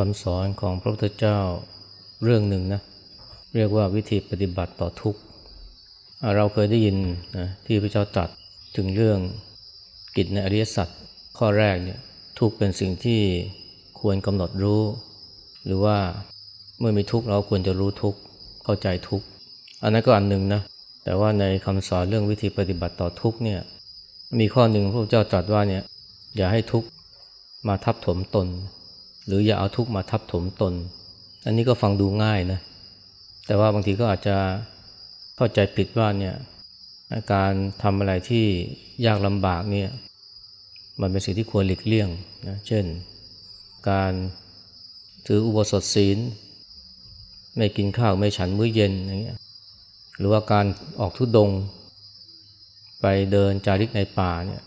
คำสอนของพระพุทธเจ้าเรื่องหนึ่งนะเรียกว่าวิธีปฏิบัติต่อทุกข์เราเคยได้ยินนะที่พระเจ้าตรัสถึงเรื่องกิจในอริยสัจข้อแรกเนี่ยทุกข์เป็นสิ่งที่ควรกำหนดรู้ หรือว่าเมื่อมีทุกข์เราควรจะรู้ทุกข์เข้าใจทุกข์อันนั้นก็อันหนึ่งนะแต่ว่าในคำสอนเรื่องวิธีปฏิบัติต่อทุกข์เนี่ยมีข้อหนึ่งพระพุทธเจ้าตรัสว่าเนี่ยอย่าให้ทุกข์มาทับถมตน หรืออย่าเอาทุกข์มาทับถมตน อันนี้ก็ฟังดูง่ายนะ แต่ว่าบางทีก็อาจจะเข้าใจผิดว่าเนี่ยการทำอะไรที่ยากลำบากเนี่ยมันเป็นสิ่งที่ควรหลีกเลี่ยงนะ เช่น การถืออุโบสถศีล ไม่กินข้าวไม่ฉันมื้อเย็นอย่างเงี้ย หรือว่าการออกทุดง ไปเดินจาริกในป่าเนี่ย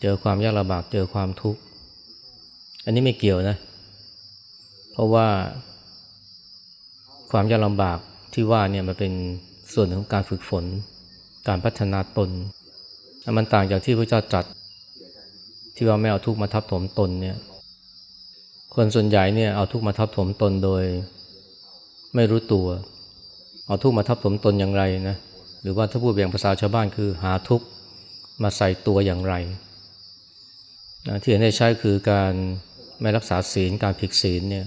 เจอความยากลำบากเจอความทุกข์ อันนี้ไม่เกี่ยวนะ เพราะว่า ความยากลำบากที่ว่าเนี่ยมันเป็นส่วนหนึ่งของการฝึกฝน การพัฒนาตน มันต่างจากที่พระเจ้าตรัสที่ว่าไม่เอาทุกมาทับถมตนเนี่ย คนส่วนใหญ่เนี่ยเอาทุกมาทับถมตนโดย ไม่รู้ตัว เอาทุกมาทับถมตนอย่างไรนะ หรือว่าถ้าพูดอย่างภาษาชาวบ้านคือหาทุกมาใส่ตัวอย่างไรนะที่เห็นได้ใช้คือการ ไม่รักษาศีลการผิดศีลเนี่ย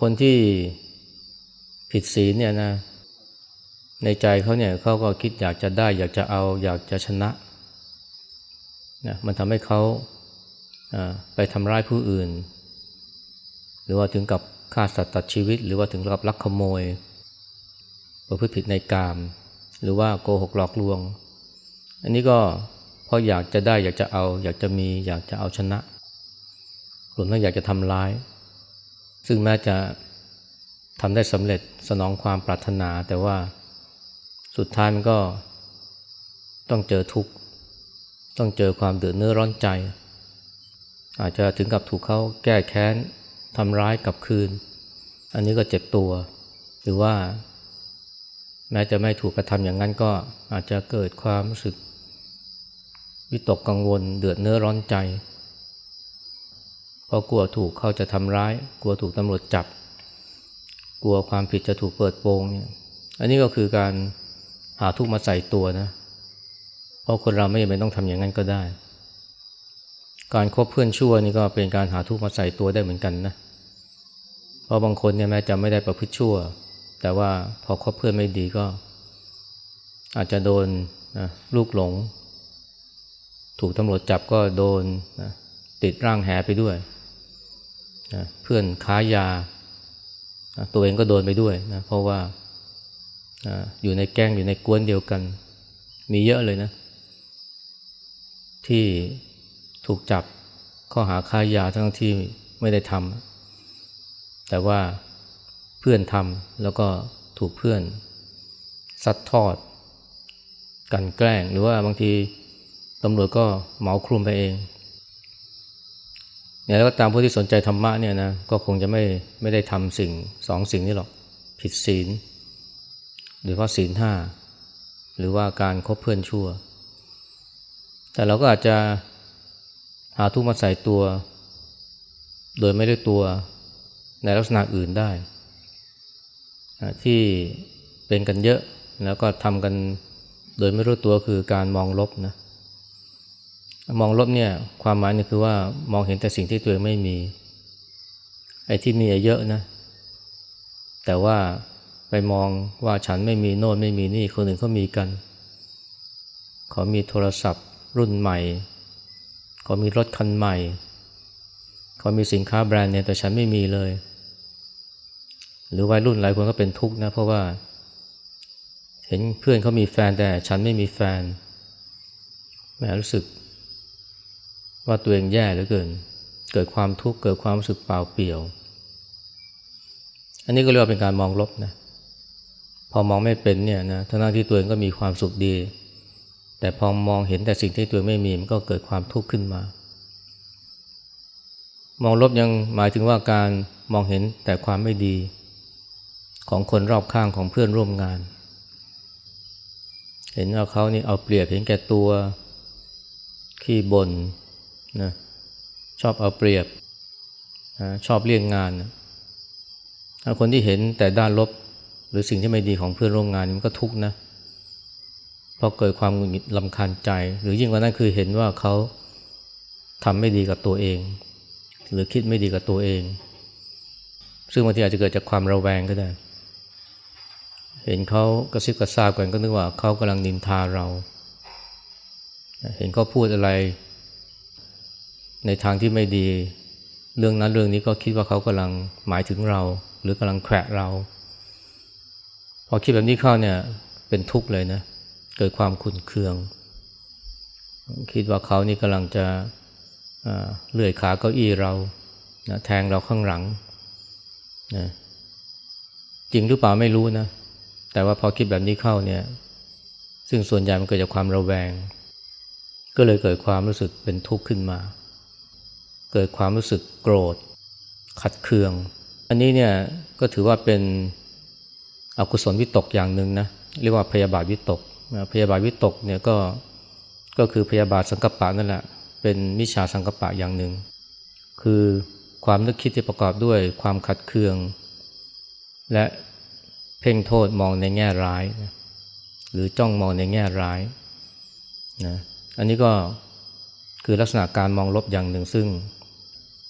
คนที่ผิดศีลเนี่ยนะในใจเขาเนี่ยเขาก็คิดอยากจะได้ อยากจะเอา อยากจะชนะนะมันทำให้เขาไปทำร้ายผู้อื่น หรือว่าถึงกับฆ่าสัตว์ตัดชีวิต หรือว่าถึงกับลักขโมยประพฤติผิดในกาม หรือว่าโกหกหลอกลวง อันนี้ก็เพราะอยากจะได้อยากจะเอา อยากจะมี อยากจะเอาชนะ รวมทั้งอยากจะทำร้าย ซึ่งแม้จะทำได้สำเร็จสนองความปรารถนา แต่ว่าสุดท้ายมันก็ต้องเจอทุกข์ ต้องเจอความเดือดเนื้อร้อนใจ อาจจะถึงกับถูกเขาแก้แค้นทำร้ายกลับคืน อันนี้ก็เจ็บตัว หรือว่า แม้จะไม่ถูกกระทำอย่างนั้นก็อาจจะเกิดความรู้สึกวิตกกังวล เดือดเนื้อร้อนใจ เพราะกลัวถูกเขาจะทำร้าย กลัวถูกตำรวจจับ กลัวความผิดจะถูกเปิดโปงเนี่ยอันนี้ก็คือการหาทุกมาใส่ตัวนะเพราะคนเราไม่จำเป็นต้องทำอย่างนั้นก็ได้ การคบเพื่อนชั่วนี่ก็เป็นการหาทุกมาใส่ตัวได้เหมือนกันนะเพราะบางคนเนี่ยแม้จะไม่ได้ประพฤติชั่ว แต่ว่าพอคบเพื่อนไม่ดีก็ อาจจะโดนนะลูกหลง ถูกตำรวจจับก็โดนนะติดร่างแหไปด้วย นะเพื่อนค้ายานะตัวเองก็โดนไปด้วยนะเพราะว่าอยู่ในแก๊งอยู่ในกวนเดียวกัน มีเยอะเลยนะ ที่ถูกจับข้อหาค้ายาทั้งที่ไม่ได้ทำแต่ว่าเพื่อนทำแล้วก็ถูกเพื่อนซัดทอด กันแกล้ง หรือว่าบางทีตำรวจก็เหมาคลุมไปเอง เนี่ยแล้วก็ตามผู้ที่สนใจธรรมะเนี่ยนะก็คงจะไม่ไม่ได้ทำสิ่งสองสิ่งนี้หรอกผิดศีลโดยเฉพาศีลห้าหรือว่าการคบเพื่อนชั่ว แต่เราก็อาจจะหาทุกมาใส่ตัว โดยไม่ได้ตัวในลักษณะอื่นได้ ที่เป็นกันเยอะแล้วก็ทำกันโดยไม่รู้ตัวคือการมองลบนะ มองลบเนี่ยความหมายนี่คือว่ามองเห็นแต่สิ่งที่ตัวเองไม่มี ไอ้ที่มีเยอะนะ แต่ว่าไปมองว่าฉันไม่มีโน่นไม่มีนี่คนอื่นเขามีกัน เขามีโทรศัพท์ รุ่นใหม่ เขามีรถคันใหม่ เขามีสินค้าแบรนด์เนี่ยแต่ฉันไม่มีเลย หรือวัยรุ่นหลายคนก็เป็นทุกข์นะเพราะว่า เห็นเพื่อนเขามีแฟนแต่ฉันไม่มีแฟนแหมรู้สึก ว่าตัวเองแย่เหลือเกิน เกิดความทุกข์เกิดความรู้สึกเปล่าเปลี่ยว อันนี้ก็เรียกว่าเป็นการมองลบนะพอมองไม่เป็นเนี่ยนะทั้งที่ตัวเองก็มีความสุขดี แต่พอมองเห็นแต่สิ่งที่ตัวไม่มีมันก็เกิดความทุกข์ขึ้นมา มองลบยังหมายถึงว่าการมองเห็นแต่ความไม่ดี ของคนรอบข้างของเพื่อนร่วมงาน เห็นว่าเขานี่เอาเปรียบเห็นแก่ตัวขี้บน่น นะชอบเอาเปรียบชอบเลี่ยงงานคนที่เห็นแต่ด้านลบหรือสิ่งที่ไม่ดีของเพื่อนร่วมงานมันก็ทุกข์นะเพราะเกิดความหงุดหงิดลำคาญใจ หรือยิ่งกว่านั้นคือเห็นว่าเขาทำไม่ดีกับตัวเอง หรือคิดไม่ดีกับตัวเอง ซึ่งบางทีอาจจะเกิดจากความระแวงก็ได้ เห็นเขากระซิบกระซาบกันก็นึกว่าเขากำลังนินทาเรา เห็นเขาพูดอะไร ในทางที่ไม่ดี เรื่องนั้นเรื่องนี้ก็คิดว่าเขากำลังหมายถึงเรา หรือกำลังแขวะเรา พอคิดแบบนี้เข้าเนี่ยเป็นทุกข์เลยนะ เกิดความขุ่นเคือง คิดว่าเขานี่กำลังจะเลื่อยขาเก้าอี้เรานะแทงเราข้างหลังนะจริงหรือเปล่าไม่รู้นะ แต่ว่าพอคิดแบบนี้เข้าเนี่ย ซึ่งส่วนใหญ่มันเกิดจากความระแวง ก็เลยเกิดความรู้สึกเป็นทุกข์ขึ้นมา เกิดความรู้สึกโกรธ ขัดเคือง อันนี้เนี่ยก็ถือว่าเป็นอกุศลวิตกอย่างหนึ่งนะเรียกว่าพยาบาทวิตกพยาบาทวิตกเนี่ยก็ก็คือพยาบาทสังกปะนั่นแหละเป็นมิจฉาสังกปะอย่างหนึ่ง คือความนึกคิดที่ประกอบด้วยความขัดเคือง และเพ่งโทษมองในแง่ร้ายนะหรือจ้องมองในแง่ร้ายนะอันนี้ก็คือลักษณะการมองลบอย่างหนึ่งซึ่ง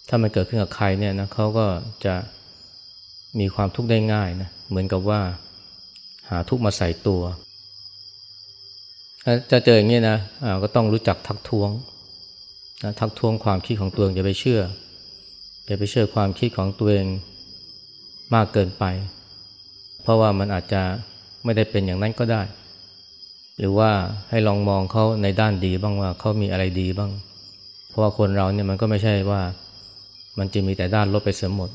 ถ้ามันเกิดขึ้นกับใครเนี่ยนะเขาก็จะมีความทุกข์ได้ง่ายนะเหมือนกับว่าหาทุกข์มาใส่ตัว จะเจออย่างนี้นะะก็ต้องรู้จักทักท้วงนะทักท้วงความคิดของตัวเองอย่าไปเชื่ออย่าไปเชื่อความคิดของตัวเองมากเกินไป เพราะว่ามันอาจจะไม่ได้เป็นอย่างนั้นก็ได้ หรือว่าให้ลองมองเขาในด้านดีบ้างว่าเขามีอะไรดีบ้าง เพราะว่าคนเราเนี่ยมันก็ไม่ใช่ว่า มันจะมีแต่ด้านลบไปเสมหมด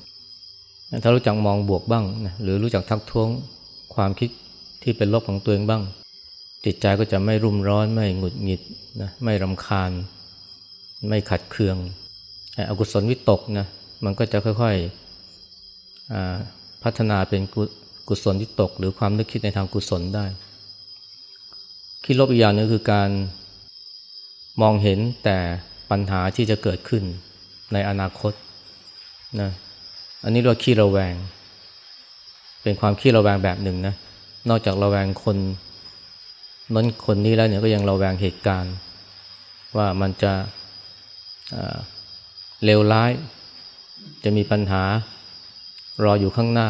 ถ้ารู้จักมองบวกบ้างนะหรือรู้จักทักท้วงความคิดที่เป็นลบของตัวเองบ้าง จิตใจก็จะไม่รุ่มร้อนไม่หงุดหงิดนะไม่รำคาญ ไม่ขัดเคืองอกุศลวิตกนะมันก็จะค่อยๆพัฒนาเป็นกุศลวิตก หรือความนึกคิดในทางกุศลได้คิดลบอีกอย่างนึงคือการมองเห็นแต่ปัญหาที่จะเกิดขึ้นในอนาคต นะอันนี้เรียกว่าขี้ระแวง เป็นความขี้ระแวงแบบหนึ่งนะนอกจากระแวงคนนั้นคนนี้แล้วเนี่ยก็ยังระแวงเหตุการณ์ ว่ามันจะเลวร้าย จะมีปัญหารออยู่ข้างหน้า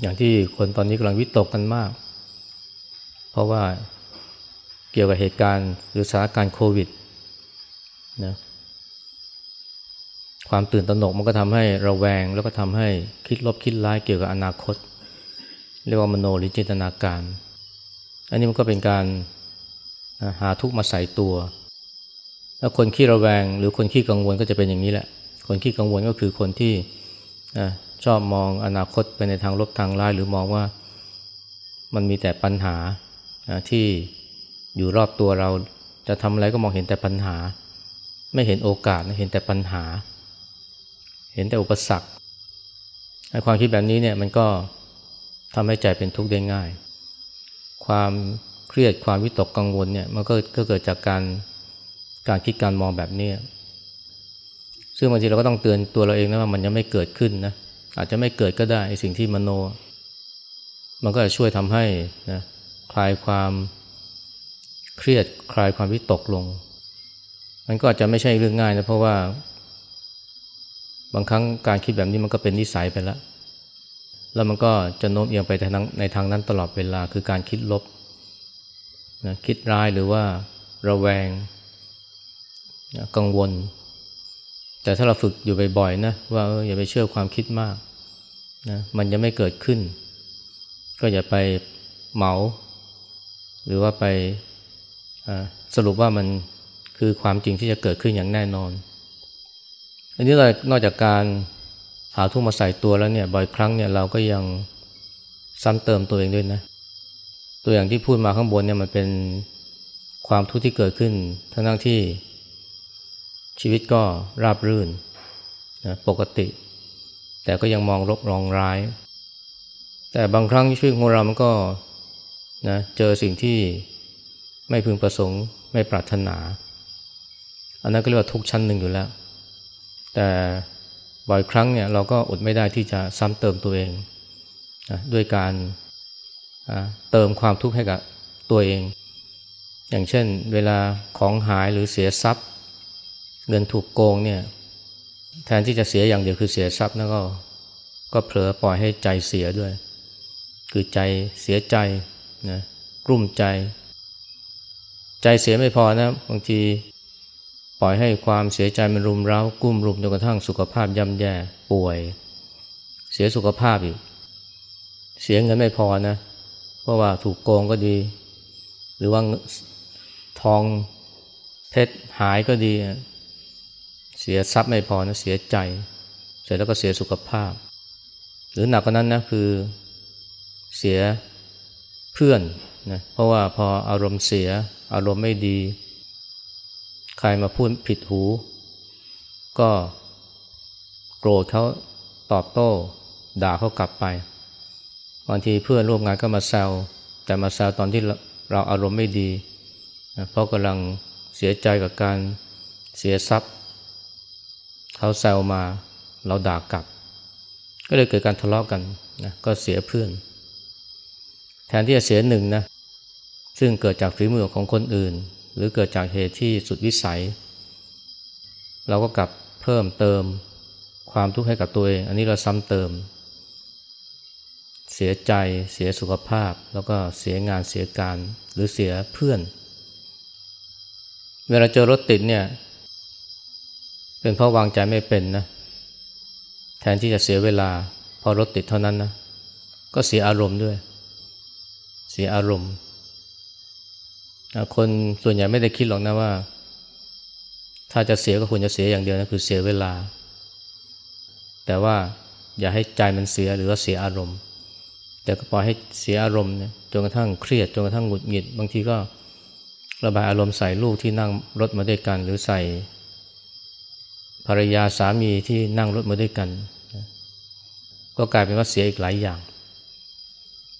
อย่างที่คนตอนนี้กำลังวิตกกันมาก เพราะว่าเกี่ยวกับเหตุการณ์หรือสถานการณ์โควิดนะ ความตื่นตระหนกมันก็ทำให้ระแวง แล้วก็ทำให้คิดลบคิดร้ายเกี่ยวกับอนาคต เรียกว่ามโนหรือจินตนาการ อันนี้มันก็เป็นการหาทุกข์มาใส่ตัวแล้วคนขี้ระแวง หรือคนขี้กังวลก็จะเป็นอย่างนี้แหละ คนขี้กังวลก็คือคนที่ชอบมองอนาคตไปในทางลบทางร้าย หรือมองว่ามันมีแต่ปัญหาที่อยู่รอบตัวเราจะทำอะไรก็มองเห็นแต่ปัญหา ไม่เห็นโอกาสเห็นแต่ปัญหา เห็นแต่อุปสรรคความคิดแบบนี้เนี่ยมันก็ทำให้ใจเป็นทุกข์ได้ง่าย ความเครียดความวิตกกังวลเนี่ยมันก็เกิดจากการการคิดการมองแบบนี้ ซึ่งบางทีเราก็ต้องเตือนตัวเราเองนะว่ามันยังไม่เกิดขึ้นนะอาจจะไม่เกิดก็ได้สิ่งที่มโน มันก็จะช่วยทำให้นะคลายความเครียดคลายความวิตกลง มันก็อาจจะไม่ใช่เรื่องง่ายนะเพราะว่า บางครั้งการคิดแบบนี้มันก็เป็นนิสัยไปแล้ว แล้วมันก็จะโน้มเอียงไปในทางนั้นตลอดเวลาคือการคิดลบนะคิดร้ายหรือว่าระแวงกังวล แต่ถ้าเราฝึกอยู่บ่อยๆนะว่าอออย่าไปเชื่อความคิดมากนะมันจะไม่เกิดขึ้น ก็อย่าไปเหมา หรือว่าไปสรุปว่ามันคือความจริงที่จะเกิดขึ้นอย่างแน่นอน อันนี้เรานอกจากการหาทุกมาใส่ตัวแล้วเนี่ยบ่อยครั้งเนี่ยเราก็ยังซ้ำเติมตัวเองด้วยนะ ตัวอย่างที่พูดมาข้างบนเนี่ยมันเป็นความทุกข์ที่เกิดขึ้นทั้งที่ชีวิตก็ราบรื่นนะปกติ แต่ก็ยังมองลบรองร้าย แต่บางครั้งชีวิตของเรามันก็นะเจอสิ่งที่ไม่พึงประสงค์ไม่ปรารถนา อันนั้นก็เรียกว่าทุกชั้นหนึ่งอยู่แล้ว แต่บ่อยครั้งเนี่ยเราก็อดไม่ได้ที่จะซ้ำเติมตัวเองนะด้วยการเติมความทุกข์ให้กับตัวเอง อย่างเช่น เวลาของหายหรือเสียทรัพย์ เงินถูกโกงเนี่ยแทนที่จะเสียอย่างเดียวคือเสียทรัพย์แล้วก็ก็เผลอปล่อยให้ใจเสียด้วย คือใจเสียใจนะกลุ้มใจ ใจเสียไม่พอนะบางที ปล่อยให้ความเสียใจมันรุมเร้ากุ้มรุมจนกระทั่งสุขภาพย่ำแย่ป่วย เสียสุขภาพอีก เสียเงินไม่พอนะ เพราะว่าถูกโกงก็ดี หรือว่าทองเพชรหายก็ดี เสียทรัพย์ไม่พอนะเสียใจ เสร็จแล้วก็เสียสุขภาพ หรือหนักกว่านั้นนะคือเสียเพื่อนนะเพราะว่าพออารมณ์เสียอารมณ์ไม่ดี ใครมาพูดผิดหู ก็โกรธเขาตอบโต้ ด่าเขากลับไปบางทีเพื่อนร่วมงานก็มาแซวแต่มาแซวตอนที่เราอารมณ์ไม่ดีเพราะกำลังเสียใจกับการเสียทรัพย์เขาแซวมาเราด่ากลับ ก็เลยเกิดการทะเลาะกันนะก็เสียเพื่อน แทนที่จะเสียหนึ่งนะซึ่งเกิดจากฝีมือของคนอื่น หรือเกิดจากเหตุที่สุดวิสัย เราก็กลับเพิ่มเติมความทุกข์ให้กับตัวเอง อันนี้เราซ้ำเติม เสียใจเสียสุขภาพ แล้วก็เสียงานเสียการหรือเสียเพื่อน เวลาเจอรถติดเนี่ยเป็นเพราะวางใจไม่เป็นนะแทนที่จะเสียเวลาพอรถติดเท่านั้นนะก็เสียอารมณ์ด้วย เสียอารมณ์ คนส่วนใหญ่ไม่ได้คิดหรอกนะว่า ถ้าจะเสียก็ควรจะเสียอย่างเดียวนะคือเสียเวลา แต่ว่าอย่าให้ใจมันเสียหรือว่าเสียอารมณ์ แต่ก็ปล่อยให้เสียอารมณ์เนี่ยจนกระทั่งเครียดจนกระทั่งหงุดหงิด บางทีก็ระบายอารมณ์ใส่ลูกที่นั่งรถมาด้วยกัน หรือใส่ภรรยาสามีที่นั่งรถมาด้วยกัน ก็กลายเป็นว่าเสียอีกหลายอย่าง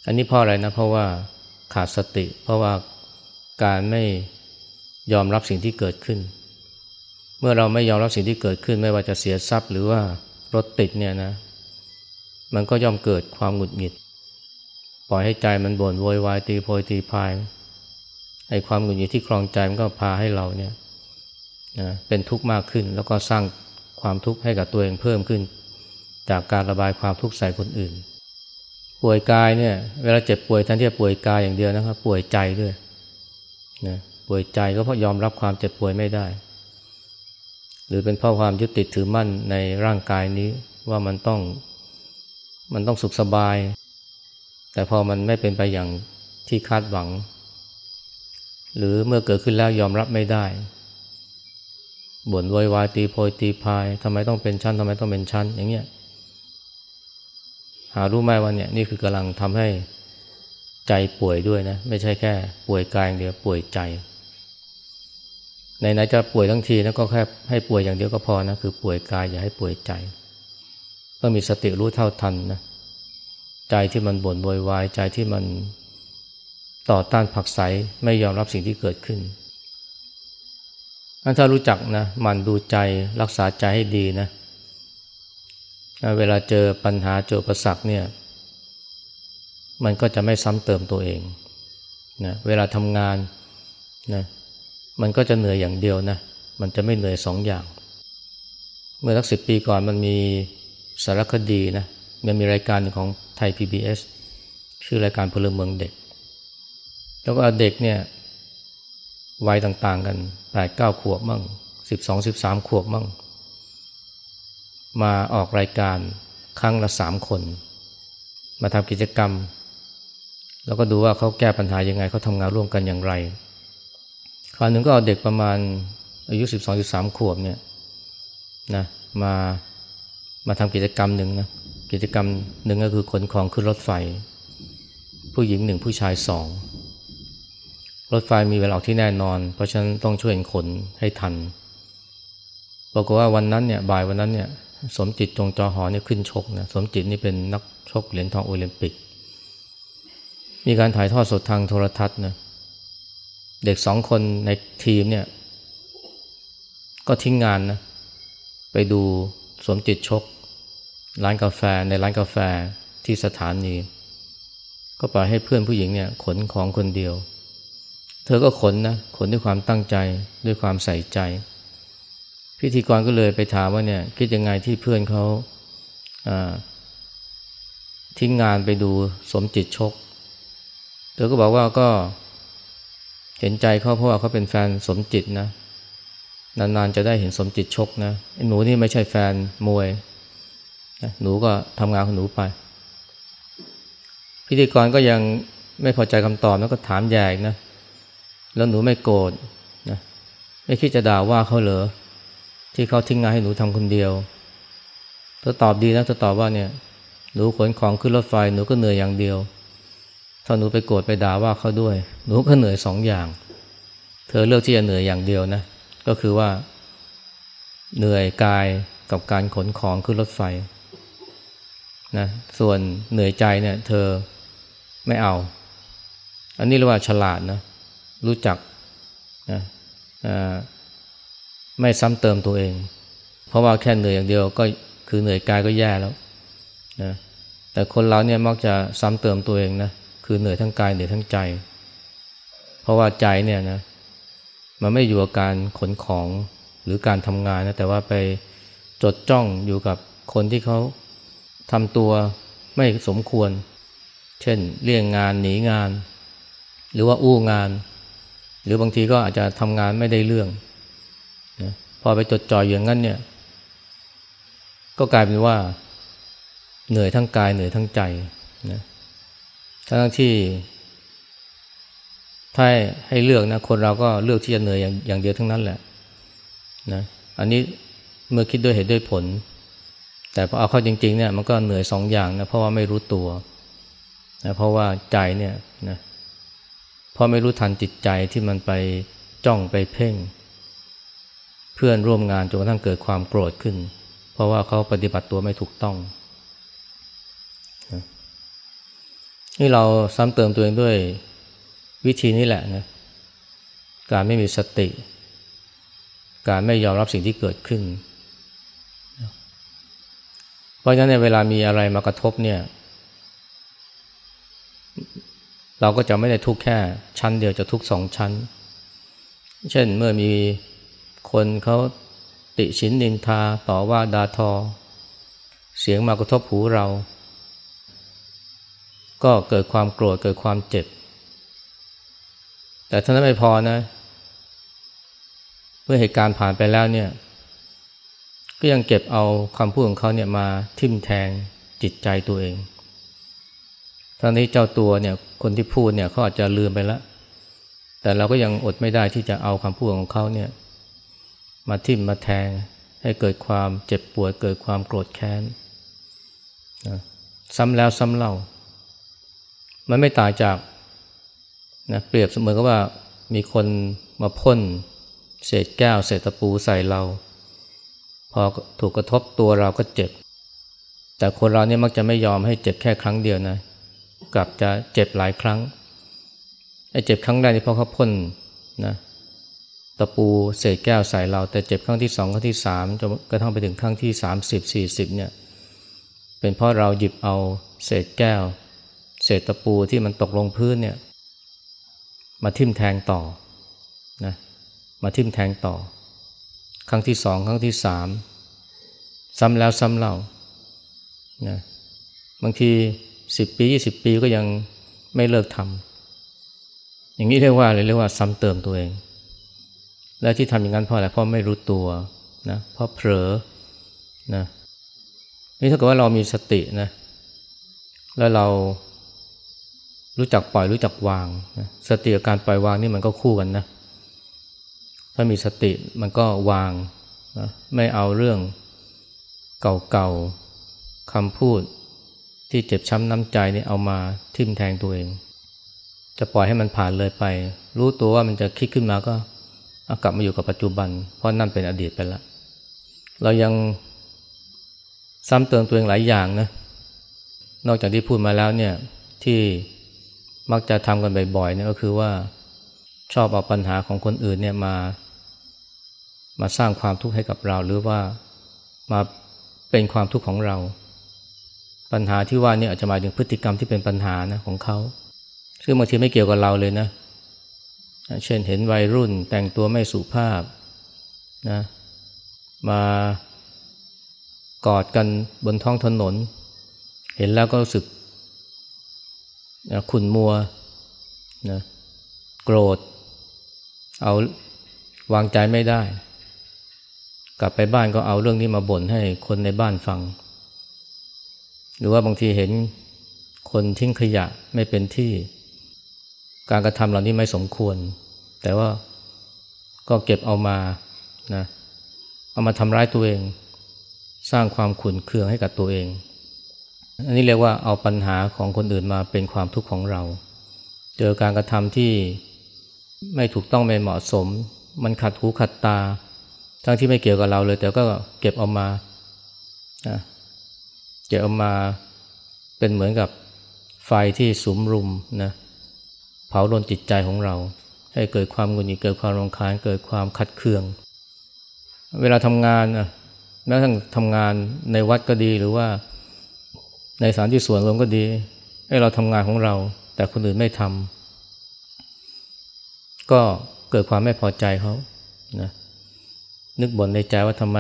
อันนี้เพราะอะไรนะเพราะว่าขาดสติ เพราะว่า การไม่ยอมรับสิ่งที่เกิดขึ้น เมื่อเราไม่ยอมรับสิ่งที่เกิดขึ้น ไม่ว่าจะเสียทรัพย์หรือว่ารถติดเนี่ยนะ มันก็ย่อมเกิดความหงุดหงิด ปล่อยให้ใจมันบ่นโวยวายตีโพยตีพายไอ้ความหงุดหงิดที่คลองใจมันก็พาให้เราเนี่ยนะเป็นทุกข์มากขึ้น แล้วก็สร้างความทุกข์ให้กับตัวเองเพิ่มขึ้น จากการระบายความทุกข์ใส่คนอื่น ป่วยกายเนี่ย เวลาเจ็บป่วยแทนที่จะป่วยกายอย่างเดียวนะครับ ป่วยใจด้วย นะป่วยใจก็เพราะยอมรับความเจ็บป่วยไม่ได้ หรือเป็นเพราะความยึดติดถือมั่นในร่างกายนี้ว่ามันต้องมันต้องสุขสบาย แต่พอมันไม่เป็นไปอย่างที่คาดหวัง หรือเมื่อเกิดขึ้นแล้วยอมรับไม่ได้บ่นวอยวายตีโพยตีพายทำไมต้องเป็นชั้นทำไมต้องเป็นชั้นอย่างเงี้ยหารู้ไหมว่าเนี่ยนี่คือกำลังทำให้ ใจป่วยด้วยนะ ไม่ใช่แค่ป่วยกายเดียวป่วยใจในไหนจะป่วยทั้งทีนะก็แค่ให้ป่วยอย่างเดียวก็พอนะคือป่วยกายอย่าให้ป่วยใจต้องมีสติรู้เท่าทันนะใจที่มันบ่นโวยวายใจที่มันต่อต้านผักใสไม่ยอมรับสิ่งที่เกิดขึ้นถ้ารู้จักนะมันดูใจรักษาใจให้ดีนะ เวลาเจอปัญหาเจอประสักเนี่ย มันก็จะไม่ซ้ำเติมตัวเองนะเวลาทำงานนะมันก็จะเหนื่อยอย่างเดียวนะมันจะไม่เหนื่อยสองอย่าง เมื่อสักสิบปีก่อนมันมีสารคดีนะมันมีรายการของไทย PBS ชื่อรายการพลเมืองเด็ก แล้วก็เด็กเนี่ยวัยต่างๆกันแปดเก้าขวบมั่งสิบสองสิบสามขวบมั่ง มาออกรายการครั้งละสามคน มาทำกิจกรรม แล้วก็ดูว่าเขาแก้ปัญหายังไงเขาทำงานร่วมกันอย่างไร คราวหนึ่งก็เอาเด็กประมาณอายุ 12-13 ขวบเนี่ยนะมามาทำกิจกรรมหนึ่งนะกิจกรรมหนึ่งก็คือขนของขึ้นรถไฟ ผู้หญิงหนึ่งผู้ชายสองรถไฟมีเวลาออกที่แน่นอน เพราะฉะนั้นต้องช่วยขนให้ทันบอกว่าวันนั้นเนี่ยบ่ายวันนั้นเนี่ยสมจิตจงจอหอเนี่ยขึ้นชกนะสมจิตนี่เป็นนักชกเหรียญทองโอลิมปิก มีการถ่ายทอดสดทางโทรทัศน์นะเด็กสองคนในทีมเนี่ย ก็ทิ้งงานนะไปดูสมจิตชก ร้านกาแฟในร้านกาแฟที่สถานี ก็ปล่อยให้เพื่อนผู้หญิงเนี่ย ขนของคนเดียว เธอก็ขนนะ ขนด้วยความตั้งใจด้วยความใส่ใจ พิธีกรก็เลยไปถามว่าเนี่ย คิดยังไงที่เพื่อนเขาทิ้งงานไปดูสมจิตชก ธอก็บอกว่าก็เห็นใจเขาเพราะว่าเขาเป็นแฟนสมจิตนะ นานๆจะได้เห็นสมจิตชกนะหนูนี่ไม่ใช่แฟนมวยหนูก็ทำงานของหนูไป พิธีกรก็ยังไม่พอใจคำตอบแล้วก็ถามแยกนะ แล้วหนูไม่โกรธนะไม่คิดจะด่าว่าเขาเหรอที่เขาทิ้งงานให้หนูทำคนเดียวเธอตอบดีนะเธอตอบว่าเนี่ย หนูขนของขึ้นรถไฟหนูก็เหนื่อยอย่างเดียว ถ้าหนูไปโกรธไปด่าว่าเขาด้วย หนูก็เหนื่อยสองอย่าง เธอเลือกที่จะเหนื่อยอย่างเดียวนะ ก็คือว่า เหนื่อยกายกับการขนของขึ้นรถไฟนะส่วนเหนื่อยใจเนี่ย เธอไม่เอา อันนี้เรียกว่าฉลาดนะ รู้จักนะไม่ซ้ำเติมตัวเอง เพราะว่าแค่เหนื่อยอย่างเดียวก็คือเหนื่อยกายก็แย่แล้วนะแต่คนเราเนี่ยมักจะซ้ำเติมตัวเองนะ คือเหนื่อยทั้งกายเหนื่อยทั้งใจ เพราะว่าใจเนี่ยนะมันไม่อยู่กับการขนของหรือการทำงานนะแต่ว่าไปจดจ้องอยู่กับคนที่เขาทำตัวไม่สมควร เช่นเลี่ยงงานหนีงาน หรือว่าอู้งาน หรือบางทีก็อาจจะทำงานไม่ได้เรื่องนะพอไปจดจ่อยอย่างนั้นเนี่ย ก็กลายเป็นว่า เหนื่อยทั้งกายเหนื่อยทั้งใจนะ ทั้งที่ถ้าให้เลือกนะคนเราก็เลือกที่จะเหนื่อยอย่างอย่างเดียวทั้งนั้นแหละนะอันนี้เมื่อคิดด้วยเหตุด้วยผล แต่พอเอาเข้าจริงๆเนี่ยมันก็เหนื่อยสองอย่างนะเพราะว่าไม่รู้ตัวนะเพราะว่าใจเนี่ยนะเพราะไม่รู้ทันจิตใจที่มันไปจ้องไปเพ่ง เพื่อนร่วมงานจนกระทั่งเกิดความโกรธขึ้น เพราะว่าเขาปฏิบัติตัวไม่ถูกต้องนะ นี่เราซ้ำเติมตัวเองด้วยวิธีนี้แหละนะการไม่มีสติ การไม่ยอมรับสิ่งที่เกิดขึ้น เพราะฉะนั้นในเวลามีอะไรมากระทบเนี่ย เราก็จะไม่ได้ทุกแค่ชั้นเดียวจะทุกสองชั้น เช่นเมื่อมีคนเขาติชินนินทาต่อว่าดาทอ เสียงมากระทบหูเรา ก็เกิดความโกรธเกิดความเจ็บ แต่ท่านั้นไม่พอนะ เมื่อเหตุการณ์ผ่านไปแล้วเนี่ย ก็ยังเก็บเอาคำพูดของเขาเนี่ยมาทิ่มแทงจิตใจตัวเองทั้งนี้เจ้าตัวเนี่ยคนที่พูดเนี่ยเขาอาจจะลืมไปแล้ว แต่เราก็ยังอดไม่ได้ที่จะเอาคำพูดของเขาเนี่ย มาทิ่มมาแทง ให้เกิดความเจ็บปวดเกิดความโกรธแค้นซ้ำแล้วซ้ำเล่า มันไม่ต่างจากนะเปรียบเสมือนกับว่ามีคนมาพ่นเศษแก้วเศษตะปูใส่เรา พอถูกกระทบตัวเราก็เจ็บ แต่คนเราเนี่ยมักจะไม่ยอมให้เจ็บแค่ครั้งเดียวนะ กลับจะเจ็บหลายครั้งไอ้เจ็บครั้งแรกนี่เพราะเขาพ่นนะตะปูเศษแก้วใส่เรา แต่เจ็บครั้งที่สองครั้งที่สามจนกระทั่งไปถึงครั้งที่สามสิบสี่สิบเนี่ย เป็นเพราะเราหยิบเอาเศษแก้ว ศษตะปูที่มันตกลงพื้นเนี่ย มาทิ่มแทงต่อนะมาทิ่มแทงต่อ ครั้งที่สองครั้งที่สามซ้ำแล้วซ้ำเล่านะบางทีสิบปียี่สิบปีก็ยังไม่เลิกทำอย่างนี้เรียกว่าอะไรเรียกว่าซ้ำเติมตัวเอง และที่ทำอย่างนั้นเพราะอะไรเพราะไม่รู้ตัวนะเพราะเผลอนะนี่ถ้าเกิดว่าเรามีสตินะแล้วเรา รู้จักปล่อยรู้จักวางนะสติกับการปล่อยวางนี่มันก็คู่กันนะถ้ามีสติมันก็วางนะไม่เอาเรื่องเก่าๆคำพูดที่เจ็บช้ำน้ำใจนี่เอามาทิ่มแทงตัวเอง จะปล่อยให้มันผ่านเลยไป รู้ตัวว่ามันจะคิดขึ้นมาก็ากลับมาอยู่กับปัจจุบัน เพราะนั่นเป็นอดีตไปแล้ว เรายังซ้ำเติมตัวเองหลายอย่างนะนอกจากที่พูดมาแล้วเนี่ยที่ มักจะทำกันบ่อยๆเนี่ยก็คือว่าชอบเอาปัญหาของคนอื่นเนี่ยมา มาสร้างความทุกข์ให้กับเรา หรือว่ามาเป็นความทุกข์ของเรา ปัญหาที่ว่านี่อาจจะหมายถึงพฤติกรรมที่เป็นปัญหานะของเขาซึ่งบางทีไม่เกี่ยวกับเราเลยนะ เช่นเห็นวัยรุ่นแต่งตัวไม่สุภาพนะมากอดกันบนท้องถนน เห็นแล้วก็รู้สึก นะขุนมัวนะโกรธ เอาวางใจไม่ได้ กลับไปบ้านก็เอาเรื่องนี้มาบ่นให้คนในบ้านฟัง หรือว่าบางทีเห็นคนทิ้งขยะไม่เป็นที่ การกระทำเหล่านี้ไม่สมควร แต่ว่าก็เก็บเอามานะเอามาทำร้ายตัวเอง สร้างความขุ่นเคืองให้กับตัวเอง อันนี้เรียกว่าเอาปัญหาของคนอื่นมาเป็นความทุกข์ของเรา เจอการกระทำที่ไม่ถูกต้องไม่เหมาะสม มันขัดหูขัดตา ทั้งที่ไม่เกี่ยวกับเราเลย แต่ก็เก็บเอามาเก็บเอามาเป็นเหมือนกับไฟที่สุมรุมนะเผาลนจิตใจของเรา ให้เกิดความหงุดหงิดเกิดความรำคาญเกิดความขัดเคือง เวลาทำงานนะแม้ทั้งทำงานในวัดก็ดีหรือว่า ในสถานที่ส่วนรวมก็ดีให้เราทำงานของเรา แต่คนอื่นไม่ทำก็เกิดความไม่พอใจเขานะนึกบ่นในใจว่าทำไม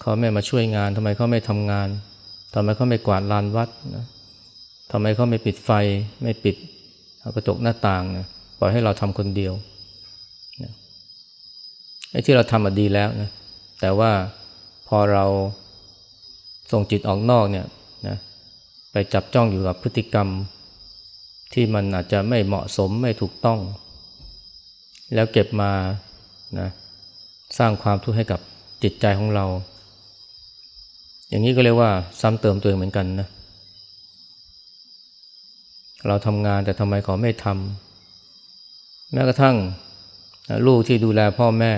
เขาไม่มาช่วยงานทำไมเขาไม่ทำงานทำไมเขาไม่กวาดลานวัดนะทำไมเขาไม่ปิดไฟไม่ปิดกระจกหน้าต่างนะปล่อยให้เราทำคนเดียวนะไอ้ที่เราทำมาดีแล้วนะแต่ว่าพอเราส่งจิตออกนอกเนี่ยนะ จับจ้องอยู่กับพฤติกรรม ที่มันอาจจะไม่เหมาะสมไม่ถูกต้อง แล้วเก็บมานะสร้างความทุกข์ให้กับจิตใจของเรา อย่างนี้ก็เรียกว่าซ้ำเติมตัวเองเหมือนกันนะเราทำงานแต่ทำไมเขาไม่ทำแม้กระทั่งลูกที่ดูแลพ่อแม่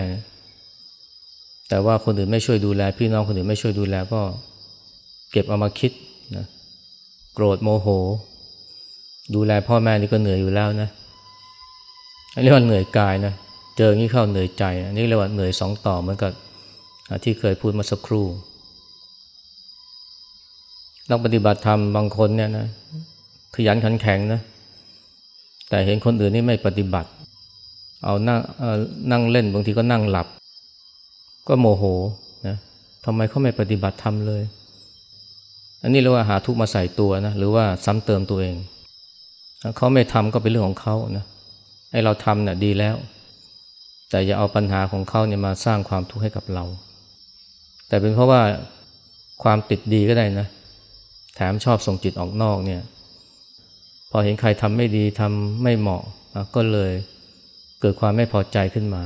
แต่ว่าคนอื่นไม่ช่วยดูแล พี่น้องคนอื่นไม่ช่วยดูแลก็เก็บเอามาคิดนะ โกรธโมโห ดูแลพ่อแม่นี่ก็เหนื่อยอยู่แล้วนะอันนี้ว่าเหนื่อยกายนะเจออย่างนี้เข้าเหนื่อยใจอันนี้เรียกว่าเหนื่อยสองต่อเหมือนกับที่เคยพูดมาสักครู่นักปฏิบัติธรรมบางคนเนี่ยนะขยันขันแข็งนะแต่เห็นคนอื่นนี่ไม่ปฏิบัติ เอานั่งนั่งเล่นบางทีก็นั่งหลับ ก็โมโหนะทำไมเขาไม่ปฏิบัติธรรมเลย อันนี้เรียกว่าหาทุกมาใส่ตัวนะหรือว่าซ้ำเติมตัวเอง เขาไม่ทำก็เป็นเรื่องของเขานะให้เราทำนะ่ะดีแล้ว แต่อย่าเอาปัญหาของเขาเนี่ยมาสร้างความทุกข์ให้กับเรา แต่เป็นเพราะว่าความติดดีก็ได้นะ แถมชอบส่งจิตออกนอกเนี่ยพอเห็นใครทำไม่ดีทำไม่เหมาะก็เลยเกิดความไม่พอใจขึ้นมา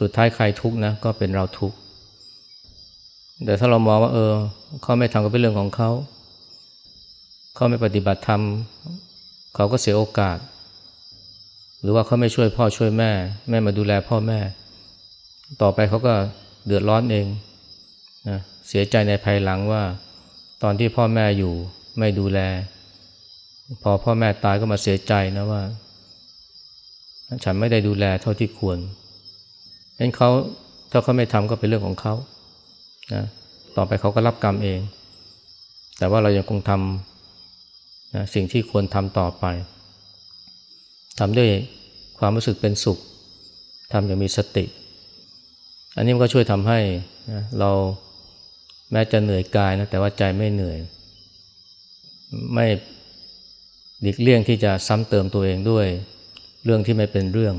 สุดท้ายใครทุกข์นะก็เป็นเราทุกข์ แต่ถ้าเรามองว่า เออเขาไม่ทำก็เป็นเรื่องของเขา เขาไม่ปฏิบัติธรรมเขาก็เสียโอกาส หรือว่าเขาไม่ช่วยพ่อช่วยแม่ แม่มาดูแลพ่อแม่ ต่อไปเขาก็เดือดร้อนเองนะเสียใจในภายหลังว่า ตอนที่พ่อแม่อยู่ไม่ดูแล พอพ่อแม่ตายก็มาเสียใจนะว่า ฉันไม่ได้ดูแลเท่าที่ควรเห็นเขาถ้าเขาไม่ทำก็เป็นเรื่องของเขา นะต่อไปเขาก็รับกรรมเอง แต่ว่าเรายังคงทำนะสิ่งที่ควรทำต่อไปทำด้วยความรู้สึกเป็นสุขทำอย่างมีสติ อันนี้มันก็ช่วยทำให้นะเราแม้จะเหนื่อยกายนะแต่ว่าใจไม่เหนื่อย ไม่หลีกเลี่ยงที่จะซ้ำเติมตัวเองด้วย เรื่องที่ไม่เป็นเรื่อง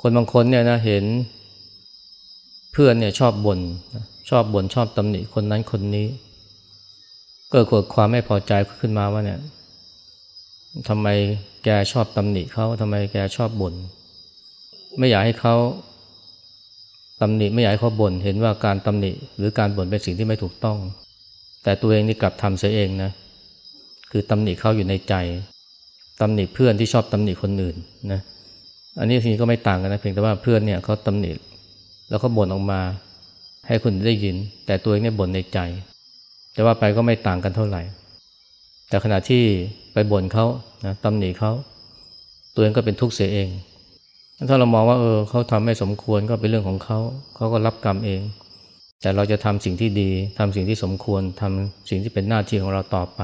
คนบางคนเนี่ยนะเห็น เพื่อนเนี่ยชอบบน่นชอบบ่นชอบตำหนิคนนั้นคนนี้ก็เกิดความไม่พอใจขึ้นมาว่าเนี่ยทำไมแกชอบตำหนิเขาทำไมแกชอบบ่นไม่อยากให้เขาตำหนิไม่อยากให้เขาบ่นเห็นว่าการตำหนิ หรือการบ่นเป็นสิ่งที่ไม่ถูกต้อง แต่ตัวเองนี่กลับทำเสียเองนะคือตำหนิเขาอยู่ในใจตำหนิเพื่อนที่ชอบตำหนิคนอื่นนะอันนี้ทีนี้ก็ไม่ต่างกันนะเพียงแต่ว่าเพื่อนเนี่ยเขาตำหนิ แล้วก็บ่นออกมา ให้คุณได้ยิน แต่ตัวเองเนี่ยบ่นในใจ แต่ว่าไปก็ไม่ต่างกันเท่าไหร่ แต่ขณะที่ไปบ่นเขานะตำหนิเขา ตัวเองก็เป็นทุกข์เสียเอง ถ้าเรามองว่าเออเขาทำไม่สมควรก็เป็นเรื่องของเขา เขาก็รับกรรมเอง แต่เราจะทำสิ่งที่ดีทำสิ่งที่สมควรทำสิ่งที่เป็นหน้าที่ของเราต่อไป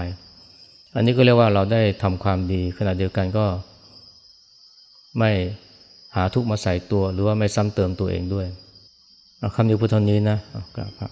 อันนี้ก็เรียกว่าเราได้ทำความดี ขณะเดียวกันก็ ไม่หาทุกข์มาใส่ตัวหรือว่าไม่ซ้ำเติมตัวเองด้วย คำนี้พูดเทธนี้นะกราบพระ